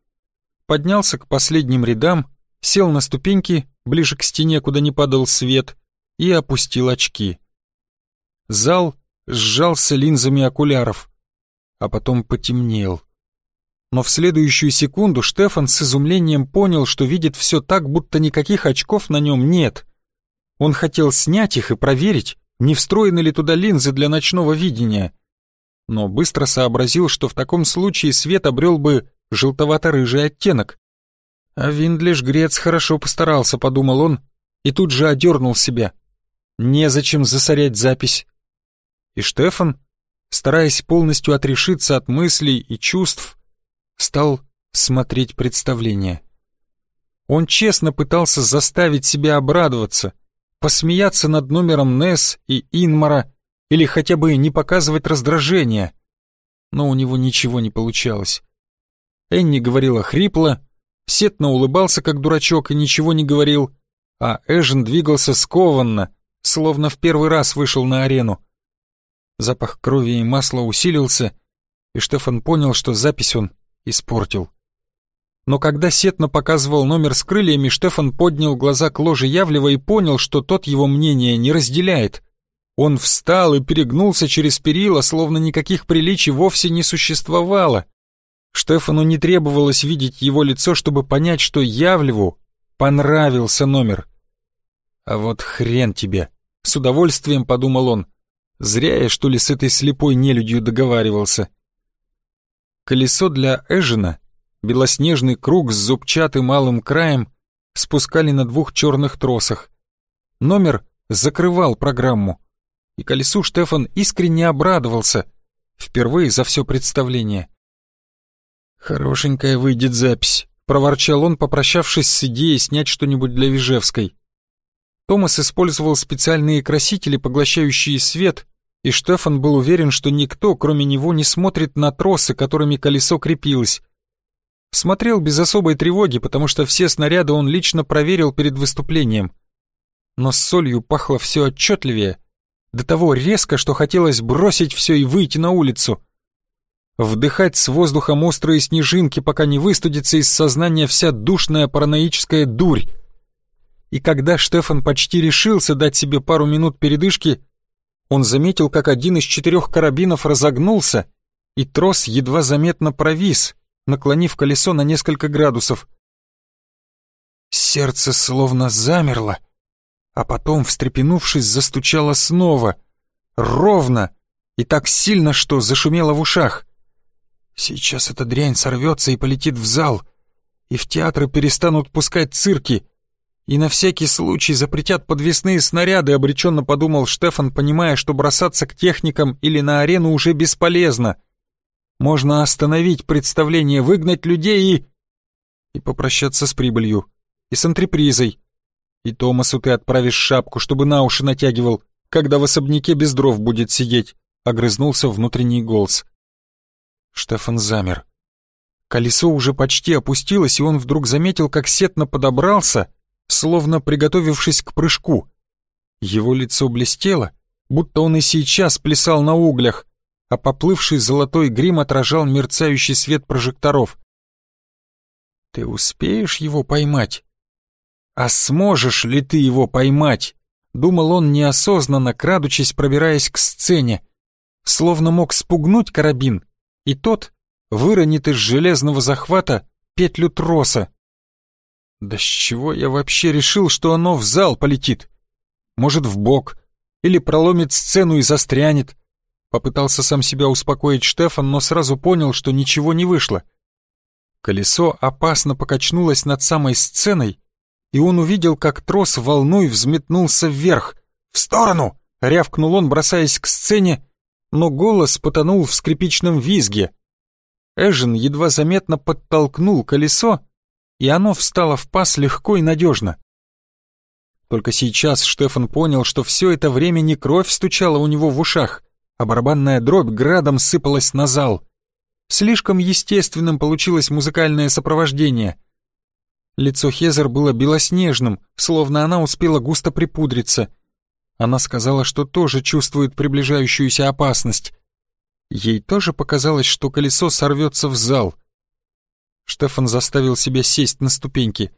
Поднялся к последним рядам, сел на ступеньки, ближе к стене, куда не падал свет, и опустил очки. Зал сжался линзами окуляров, а потом потемнел. Но в следующую секунду Штефан с изумлением понял, что видит все так, будто никаких очков на нем нет. Он хотел снять их и проверить, не встроены ли туда линзы для ночного видения. Но быстро сообразил, что в таком случае свет обрел бы желтовато-рыжий оттенок. А Виндлиш Грец хорошо постарался, подумал он, и тут же одернул себя. Незачем засорять запись. И Штефан, стараясь полностью отрешиться от мыслей и чувств, стал смотреть представление. Он честно пытался заставить себя обрадоваться, посмеяться над номером Несс и Инмара или хотя бы не показывать раздражения. Но у него ничего не получалось. Энни говорила хрипло, Сетно улыбался как дурачок и ничего не говорил, а Эжен двигался скованно, словно в первый раз вышел на арену. Запах крови и масла усилился, и Штефан понял, что запись он испортил. Но когда Сетно показывал номер с крыльями, Штефан поднял глаза к ложе Явлева и понял, что тот его мнение не разделяет. Он встал и перегнулся через перила, словно никаких приличий вовсе не существовало. Штефану не требовалось видеть его лицо, чтобы понять, что Явлеву понравился номер. «А вот хрен тебе!» — с удовольствием подумал он. «Зря я, что ли, с этой слепой нелюдью договаривался». Колесо для Эжена, белоснежный круг с зубчатым малым краем, спускали на двух черных тросах. Номер закрывал программу, и колесу Штефан искренне обрадовался, впервые за все представление. «Хорошенькая выйдет запись», — проворчал он, попрощавшись с идеей снять что-нибудь для Вижевской. Томас использовал специальные красители, поглощающие свет, и Штефан был уверен, что никто, кроме него, не смотрит на тросы, которыми колесо крепилось. Смотрел без особой тревоги, потому что все снаряды он лично проверил перед выступлением. Но с солью пахло все отчетливее, до того резко, что хотелось бросить все и выйти на улицу вдыхать с воздухом острые снежинки, пока не выстудится из сознания вся душная параноическая дурь. И когда Штефан почти решился дать себе пару минут передышки, он заметил, как один из четырех карабинов разогнулся, и трос едва заметно провис, наклонив колесо на несколько градусов. Сердце словно замерло, а потом, встрепенувшись, застучало снова, ровно и так сильно, что зашумело в ушах. Сейчас эта дрянь сорвется и полетит в зал, и в театры перестанут пускать цирки, и на всякий случай запретят подвесные снаряды, обреченно подумал Штефан, понимая, что бросаться к техникам или на арену уже бесполезно. Можно остановить представление, выгнать людей и... и попрощаться с прибылью, и с антрепризой. И Томасу ты отправишь шапку, чтобы на уши натягивал, когда в особняке без дров будет сидеть, огрызнулся внутренний голос. Штефан замер. Колесо уже почти опустилось, и он вдруг заметил, как сетно подобрался, словно приготовившись к прыжку. Его лицо блестело, будто он и сейчас плясал на углях, а поплывший золотой грим отражал мерцающий свет прожекторов. «Ты успеешь его поймать?» «А сможешь ли ты его поймать?» Думал он неосознанно, крадучись, пробираясь к сцене. Словно мог спугнуть карабин и тот выронит из железного захвата петлю троса. Да с чего я вообще решил, что оно в зал полетит? Может, в бок, или проломит сцену и застрянет. Попытался сам себя успокоить Штефан, но сразу понял, что ничего не вышло. Колесо опасно покачнулось над самой сценой, и он увидел, как трос волной взметнулся вверх. «В сторону!» — рявкнул он, бросаясь к сцене, но голос потонул в скрипичном визге. Эжен едва заметно подтолкнул колесо, и оно встало в паз легко и надежно. Только сейчас Штефан понял, что все это время не кровь стучала у него в ушах, а барабанная дробь градом сыпалась на зал. Слишком естественным получилось музыкальное сопровождение. Лицо Хезер было белоснежным, словно она успела густо припудриться — она сказала, что тоже чувствует приближающуюся опасность. Ей тоже показалось, что колесо сорвется в зал. Штефан заставил себя сесть на ступеньки.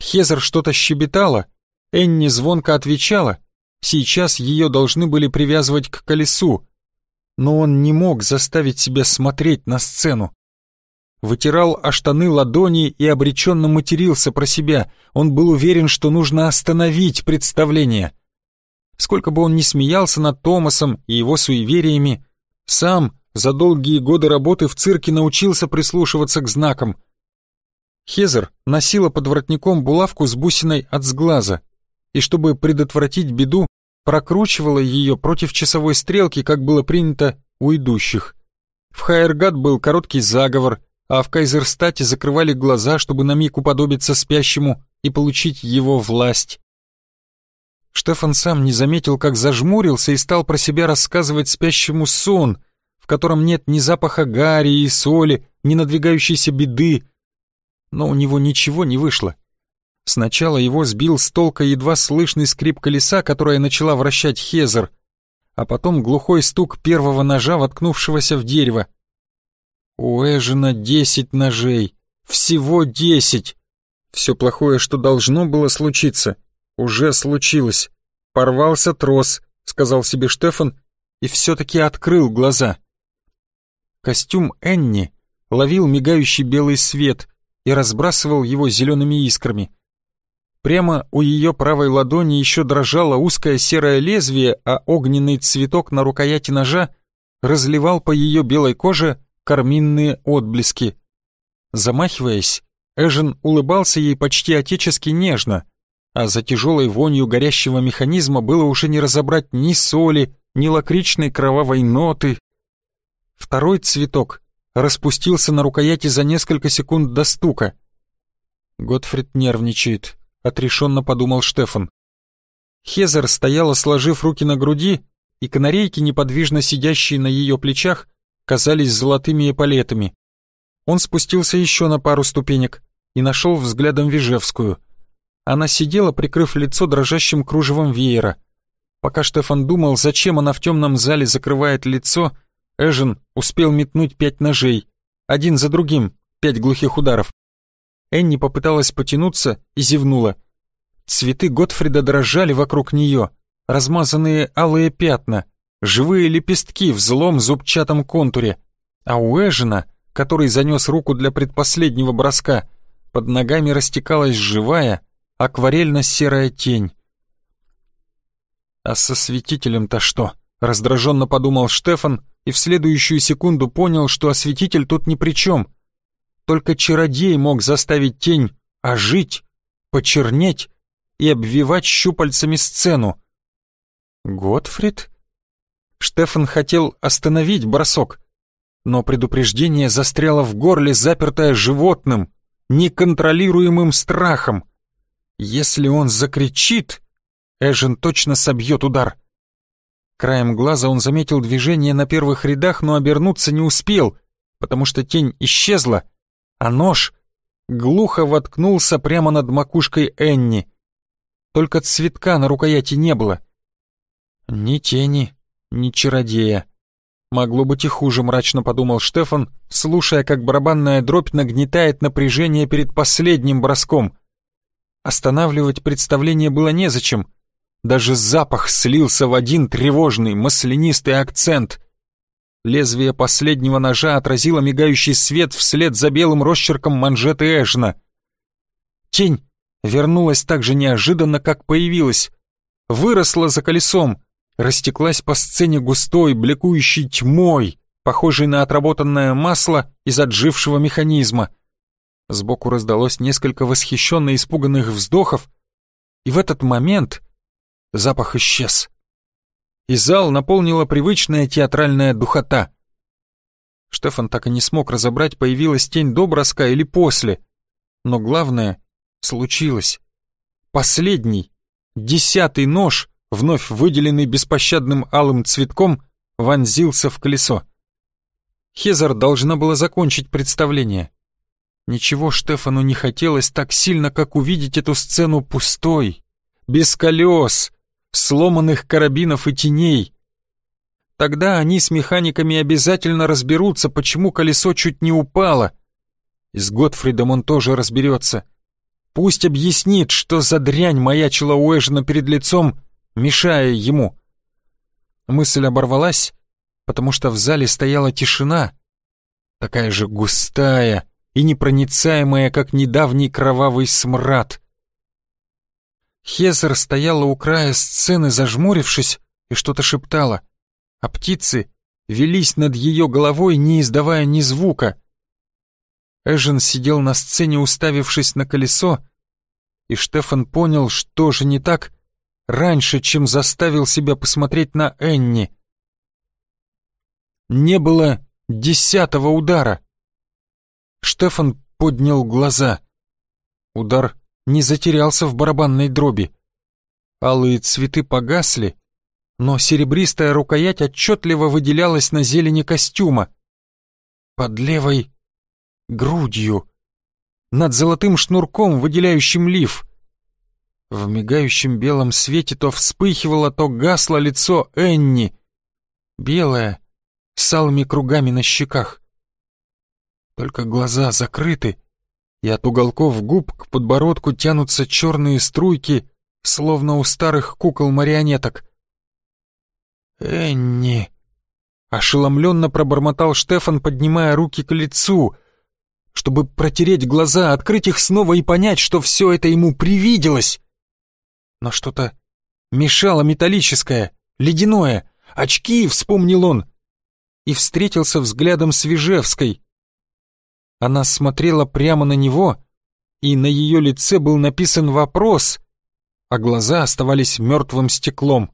Хезер что-то щебетала, Энни звонко отвечала, сейчас ее должны были привязывать к колесу, но он не мог заставить себя смотреть на сцену. Вытирал о штаны ладони и обреченно матерился про себя, он был уверен, что нужно остановить представление. Сколько бы он ни смеялся над Томасом и его суевериями, сам за долгие годы работы в цирке научился прислушиваться к знакам. Хезер носила под воротником булавку с бусиной от сглаза, и чтобы предотвратить беду, прокручивала ее против часовой стрелки, как было принято у идущих. В Хайергат был короткий заговор, а в Кайзерстате закрывали глаза, чтобы на миг уподобиться спящему и получить его власть. Штефан сам не заметил, как зажмурился и стал про себя рассказывать спящему сон, в котором нет ни запаха гари и соли, ни надвигающейся беды. Но у него ничего не вышло. Сначала его сбил с толка едва слышный скрип колеса, которое начала вращать Хезер, а потом глухой стук первого ножа, воткнувшегося в дерево. У Эжена десять ножей. Всего десять. Все плохое, что должно было случиться, уже случилось. Порвался трос, сказал себе Штефан, и все-таки открыл глаза. Костюм Энни ловил мигающий белый свет и разбрасывал его зелеными искрами. Прямо у ее правой ладони еще дрожало узкое серое лезвие, а огненный цветок на рукояти ножа разливал по ее белой коже карминные отблески. Замахиваясь, Эжен улыбался ей почти отечески нежно, а за тяжелой вонью горящего механизма было уже не разобрать ни соли, ни лакричной кровавой ноты. Второй цветок распустился на рукояти за несколько секунд до стука. Готфрид нервничает отрешенно подумал Штефан. Хезер стояла, сложив руки на груди, и канарейки, неподвижно сидящие на ее плечах, казались золотыми эполетами. Он спустился еще на пару ступенек и нашел взглядом Вижевскую. Она сидела, прикрыв лицо дрожащим кружевом веера. Пока Штефан думал, зачем она в темном зале закрывает лицо, Эжен успел метнуть пять ножей, один за другим, пять глухих ударов. Энни попыталась потянуться и зевнула. Цветы Готфрида дрожали вокруг нее, размазанные алые пятна, живые лепестки в злом зубчатом контуре. А у Эжена, который занес руку для предпоследнего броска, под ногами растекалась живая, акварельно-серая тень. «А со светителем-то что?» — раздраженно подумал Штефан и в следующую секунду понял, что осветитель тут ни при чем. Только чародей мог заставить тень ожить, почернеть и обвивать щупальцами сцену. Готфрид? Штефан хотел остановить бросок, но предупреждение застряло в горле, запертое животным, неконтролируемым страхом. Если он закричит, Эжен точно собьет удар. Краем глаза он заметил движение на первых рядах, но обернуться не успел, потому что тень исчезла, а нож глухо воткнулся прямо над макушкой Энни. Только цветка на рукояти не было. Ни тени, ни чародея. Могло быть и хуже, мрачно подумал Штефан, слушая, как барабанная дробь нагнетает напряжение перед последним броском. Останавливать представление было незачем. Даже запах слился в один тревожный, маслянистый акцент. Лезвие последнего ножа отразило мигающий свет вслед за белым росчерком манжеты Эшна. Тень вернулась так же неожиданно, как появилась. Выросла за колесом, растеклась по сцене густой, блекующей тьмой, похожей на отработанное масло из отжившего механизма. Сбоку раздалось несколько восхищенно испуганных вздохов, и в этот момент запах исчез и зал наполнила привычная театральная духота. Штефан так и не смог разобрать, появилась тень до броска или после. Но главное — случилось. Последний, десятый нож, вновь выделенный беспощадным алым цветком, вонзился в колесо. Хезар должна была закончить представление. Ничего Штефану не хотелось так сильно, как увидеть эту сцену пустой, без колес, сломанных карабинов и теней. Тогда они с механиками обязательно разберутся, почему колесо чуть не упало. И с Готфридом он тоже разберется. Пусть объяснит, что за дрянь маячила у Эжена перед лицом, мешая ему. Мысль оборвалась, потому что в зале стояла тишина, такая же густая и непроницаемая, как недавний кровавый смрад. Хезер стояла у края сцены, зажмурившись, и что-то шептала, а птицы велись над ее головой, не издавая ни звука. Эжен сидел на сцене, уставившись на колесо, и Штефан понял, что же не так, раньше, чем заставил себя посмотреть на Энни. Не было десятого удара. Штефан поднял глаза. Удар не затерялся в барабанной дроби. Алые цветы погасли, но серебристая рукоять отчетливо выделялась на зелени костюма. Под левой грудью, над золотым шнурком, выделяющим лиф. В мигающем белом свете то вспыхивало, то гасло лицо Энни. Белое, с алыми кругами на щеках. Только глаза закрыты, и от уголков губ к подбородку тянутся черные струйки, словно у старых кукол-марионеток. «Энни!» — ошеломленно пробормотал Штефан, поднимая руки к лицу, чтобы протереть глаза, открыть их снова и понять, что все это ему привиделось. Но что-то мешало металлическое, ледяное. «Очки!» — вспомнил он. И встретился взглядом с Вижевской. Она смотрела прямо на него, и на ее лице был написан вопрос, а глаза оставались мертвым стеклом.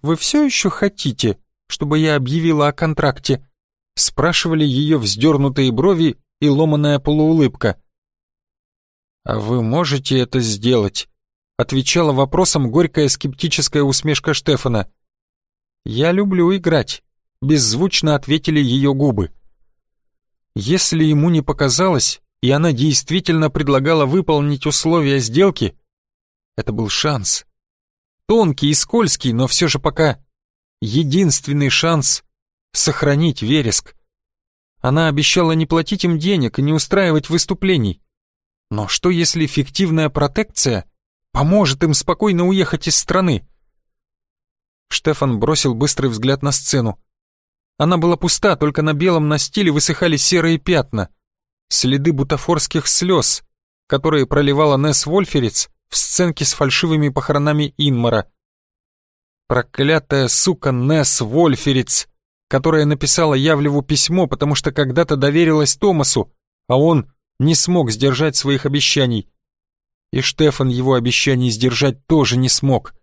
«Вы все еще хотите, чтобы я объявила о контракте?» Спрашивали ее вздернутые брови и ломаная полуулыбка. «А вы можете это сделать?» Отвечала вопросом горькая скептическая усмешка Штефана. «Я люблю играть», — беззвучно ответили ее губы. Если ему не показалось, и она действительно предлагала выполнить условия сделки, это был шанс. Тонкий и скользкий, но все же пока единственный шанс сохранить вереск. Она обещала не платить им денег и не устраивать выступлений. Но что если фиктивная протекция поможет им спокойно уехать из страны? Штефан бросил быстрый взгляд на сцену. Она была пуста, только на белом настиле высыхали серые пятна. Следы бутафорских слез, которые проливала Несс Вольферец в сценке с фальшивыми похоронами Инмара. Проклятая сука Несс Вольферец, которая написала Явлеву письмо, потому что когда-то доверилась Томасу, а он не смог сдержать своих обещаний. И Штефан его обещаний сдержать тоже не смог.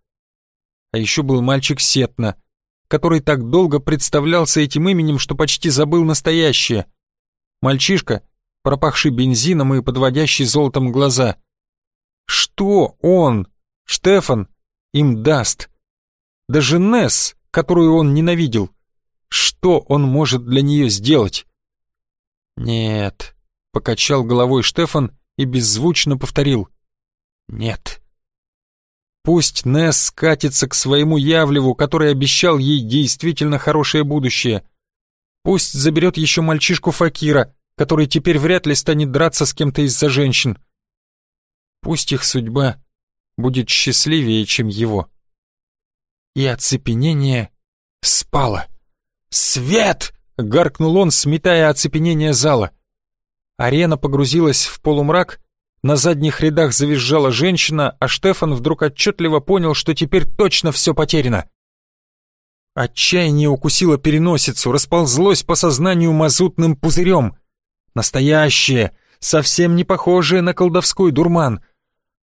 А еще был мальчик Сетна, который так долго представлялся этим именем, что почти забыл настоящее. Мальчишка, пропахший бензином и подводящий золотом глаза — что он, Штефан, им даст? Даже Несс, которую он ненавидел. Что он может для нее сделать? Нет, покачал головой Штефан и беззвучно повторил. Нет. Пусть Несс катится к своему Явлеву, который обещал ей действительно хорошее будущее. Пусть заберет еще мальчишку Факира, который теперь вряд ли станет драться с кем-то из-за женщин. Пусть их судьба будет счастливее, чем его. И оцепенение спало. «Свет!» — гаркнул он, сметая оцепенение зала. Арена погрузилась в полумрак, на задних рядах завизжала женщина, а Штефан вдруг отчетливо понял, что теперь точно все потеряно. Отчаяние укусило переносицу, расползлось по сознанию мазутным пузырем. Настоящее, совсем не похожее на колдовской дурман.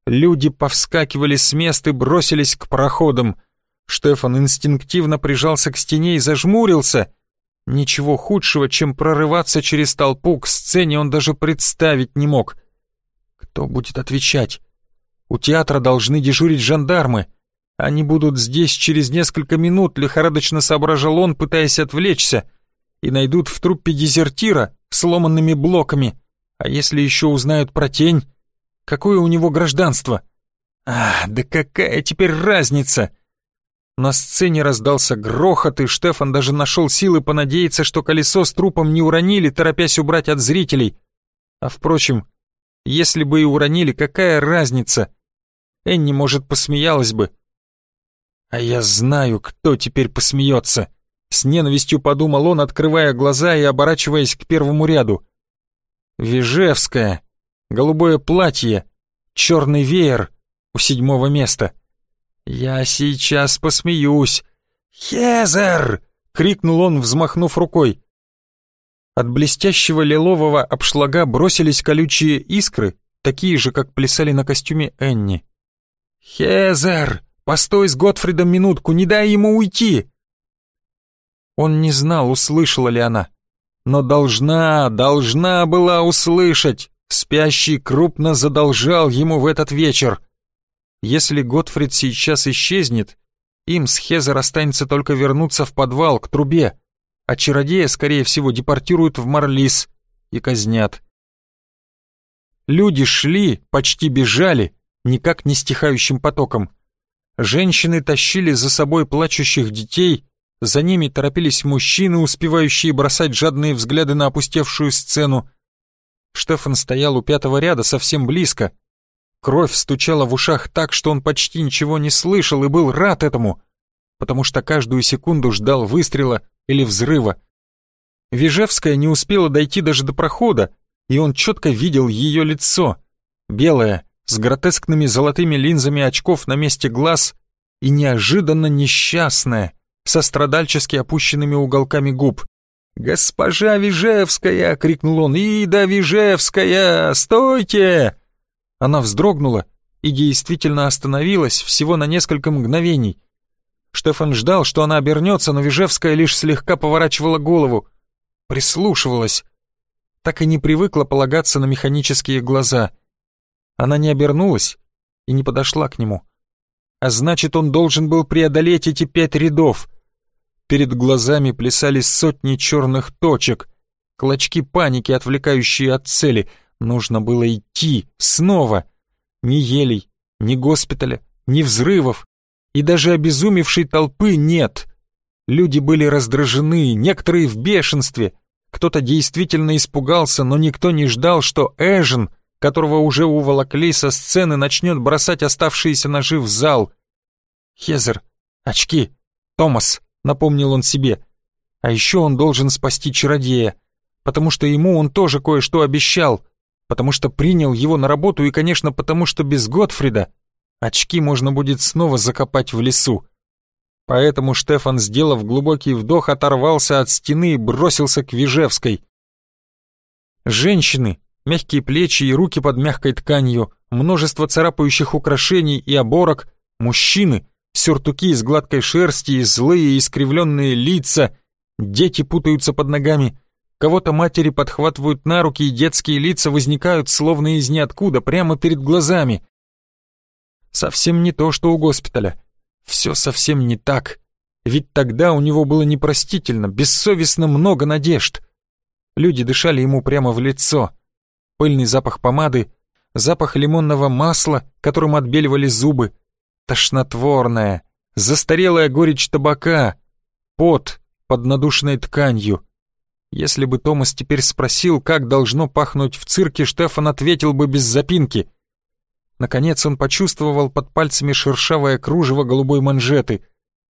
Люди повскакивали с мест и бросились к проходам. Штефан инстинктивно прижался к стене и зажмурился. Ничего худшего, чем прорываться через толпу к сцене, он даже представить не мог. Кто будет отвечать? У театра должны дежурить жандармы. Они будут здесь через несколько минут, лихорадочно соображал он, пытаясь отвлечься, и найдут в труппе дезертира сломанными блоками. А если еще узнают про тень, какое у него гражданство? А, да какая теперь разница? На сцене раздался грохот, и Штефан даже нашел силы понадеяться, что колесо с трупом не уронили, торопясь убрать от зрителей. А впрочем, Если бы и уронили, какая разница? Энни, может, посмеялась бы. А я знаю, кто теперь посмеется. С ненавистью подумал он, открывая глаза и оборачиваясь к первому ряду. Вижевская, голубое платье, черный веер у седьмого места. Я сейчас посмеюсь. «Хезер!» — крикнул он, взмахнув рукой. От блестящего лилового обшлага бросились колючие искры, такие же, как плясали на костюме Энни. «Хезер, постой с Готфридом минутку, не дай ему уйти!» Он не знал, услышала ли она. Но должна, должна была услышать. Спящий крупно задолжал ему в этот вечер. Если Готфрид сейчас исчезнет, им с Хезер останется только вернуться в подвал, к трубе, а чародея, скорее всего, депортируют в Марлис и казнят. Люди шли, почти бежали, никак не стихающим потоком. Женщины тащили за собой плачущих детей, за ними торопились мужчины, успевающие бросать жадные взгляды на опустевшую сцену. Штефан стоял у пятого ряда, совсем близко. Кровь стучала в ушах так, что он почти ничего не слышал и был рад этому, потому что каждую секунду ждал выстрела или взрыва. Вижевская не успела дойти даже до прохода, и он четко видел ее лицо, белое, с гротескными золотыми линзами очков на месте глаз и неожиданно несчастное, со страдальчески опущенными уголками губ. «Госпожа Вижевская!» — крикнул он. «Ида Вижевская! Стойте!» Она вздрогнула и действительно остановилась всего на несколько мгновений. Штефан ждал, что она обернется, но Вижевская лишь слегка поворачивала голову, прислушивалась. Так и не привыкла полагаться на механические глаза. Она не обернулась и не подошла к нему. А значит, он должен был преодолеть эти пять рядов. Перед глазами плясали сотни черных точек, клочки паники, отвлекающие от цели. Нужно было идти снова. Ни елей, ни госпиталя, ни взрывов, и даже обезумевшей толпы нет. Люди были раздражены, некоторые в бешенстве. Кто-то действительно испугался, но никто не ждал, что Эжен, которого уже уволокли со сцены, начнет бросать оставшиеся ножи в зал. «Хезер, очки, Томас», — напомнил он себе. А еще он должен спасти чародея, потому что ему он тоже кое-что обещал, потому что принял его на работу и, конечно, потому что без Готфрида очки можно будет снова закопать в лесу. Поэтому Штефан, сделав глубокий вдох, оторвался от стены и бросился к Вижевской. Женщины, мягкие плечи и руки под мягкой тканью, множество царапающих украшений и оборок, мужчины, сюртуки из гладкой шерсти и злые искривленные лица, дети путаются под ногами, кого-то матери подхватывают на руки, и детские лица возникают словно из ниоткуда, прямо перед глазами. Совсем не то, что у госпиталя. Все совсем не так. Ведь тогда у него было непростительно, бессовестно много надежд. Люди дышали ему прямо в лицо. Пыльный запах помады, запах лимонного масла, которым отбеливали зубы, Тошнотворная, застарелая горечь табака, пот под надушенной тканью. Если бы Томас теперь спросил, как должно пахнуть в цирке, Штефан ответил бы без запинки. Наконец он почувствовал под пальцами шершавое кружево голубой манжеты.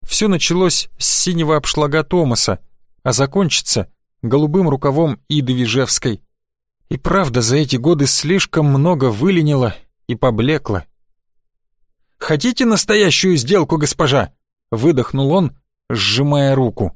Все началось с синего обшлага Томаса, а закончится голубым рукавом Иды Вижевской. И правда, за эти годы слишком много выленило и поблекло. «Хотите настоящую сделку, госпожа?» — выдохнул он, сжимая руку.